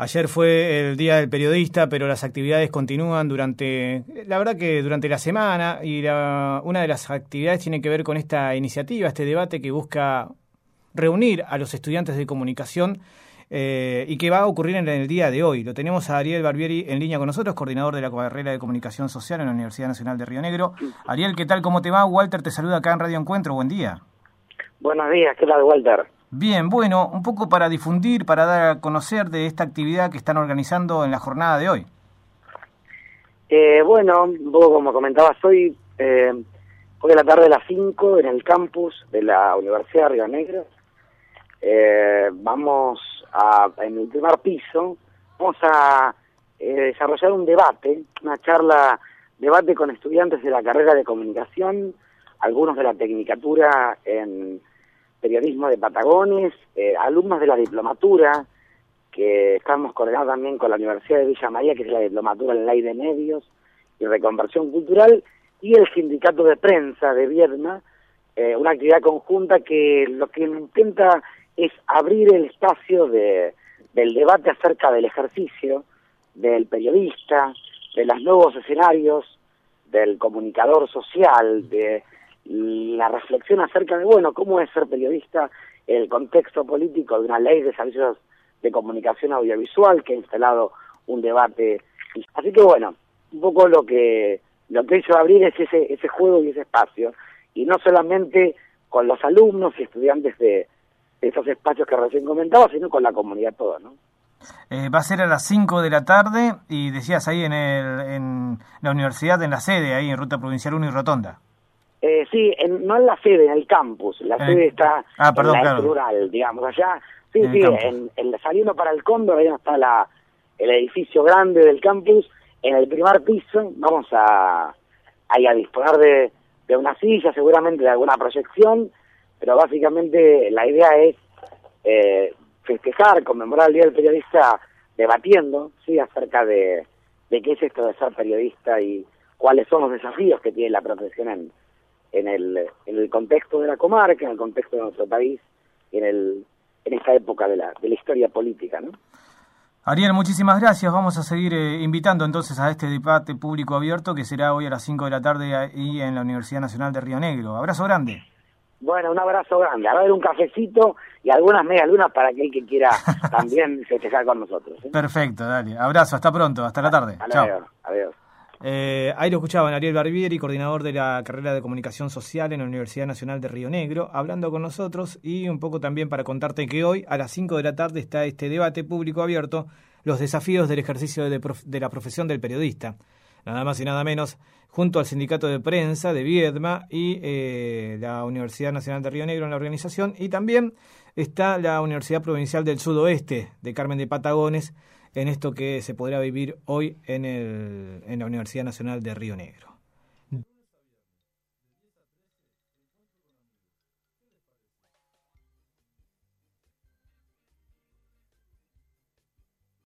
Ayer fue el Día del Periodista, pero las actividades continúan durante, la verdad que durante la semana, y una de las actividades tiene que ver con esta iniciativa, este debate que busca reunir a los estudiantes de comunicación eh, y que va a ocurrir en el día de hoy. Lo tenemos a Ariel Barbieri en línea con nosotros, coordinador de la carrera de comunicación social en la Universidad Nacional de Río Negro. Ariel, ¿qué tal? ¿Cómo te va? Walter te saluda acá en Radio Encuentro. Buen día. Buenos días, ¿qué tal, Walter? Bien, bueno, un poco para difundir, para dar a conocer de esta actividad que están organizando en la jornada de hoy. Eh, bueno, como comentabas hoy, eh, hoy a la tarde a las 5 en el campus de la Universidad de Río Negro. Eh, vamos a, en el primer piso, vamos a eh, desarrollar un debate, una charla, debate con estudiantes de la carrera de comunicación, algunos de la tecnicatura en periodismo de Patagones, eh, alumnos de la diplomatura, que estamos coordinados también con la Universidad de Villa María, que es la diplomatura en ley de medios y reconversión cultural, y el sindicato de prensa de Viedma, eh, una actividad conjunta que lo que intenta es abrir el espacio de, del debate acerca del ejercicio del periodista, de los nuevos escenarios, del comunicador social, de la reflexión acerca de, bueno, cómo es ser periodista en el contexto político de una ley de servicios de comunicación audiovisual que ha instalado un debate. Así que bueno, un poco lo que lo que hizo abrir es ese, ese juego y ese espacio, y no solamente con los alumnos y estudiantes de, esos espacios que recién comentaba, sino con la comunidad toda, ¿no? Eh, va a ser a las 5 de la tarde y decías ahí en, el, en la universidad, en la sede, ahí en Ruta Provincial 1 y Rotonda. Eh, sí, no en la sede, en el campus. La sede está ah, en la rural, digamos, allá. Sí, sí, en, saliendo para el Cóndor, ahí está la, el edificio grande del campus. En el primer piso vamos a, a disponer de, de una silla, seguramente de alguna proyección, pero básicamente la idea es eh, festejar, conmemorar el Día del Periodista debatiendo sí acerca de, de qué es esto de ser periodista y cuáles son los desafíos que tiene la profesión en, en el, en el contexto de la comarca, en el contexto de nuestro país, en, el, en esta época de la, de la historia política. ¿no? Ariel, muchísimas gracias. Vamos a seguir eh, invitando entonces a este debate público abierto que será hoy a las 5 de la tarde ahí en la Universidad Nacional de Río Negro. Abrazo grande. Bueno, un abrazo grande. A ver un cafecito y algunas medias lunas para aquel que quiera también festejar con nosotros. ¿eh? Perfecto, dale. Abrazo, hasta pronto, hasta la tarde. Chao. Adiós. Eh, ahí lo escuchaban Ariel Barbieri, coordinador de la carrera de comunicación social en la Universidad Nacional de Río Negro, hablando con nosotros y un poco también para contarte que hoy a las 5 de la tarde está este debate público abierto, los desafíos del ejercicio de, la profesión del periodista. Nada más y nada menos, junto al sindicato de prensa de Viedma y eh, la Universidad Nacional de Río Negro en la organización, y también está la Universidad Provincial del Sudoeste de Carmen de Patagones, en esto que se podrá vivir hoy en, el, en la Universidad Nacional de Río Negro.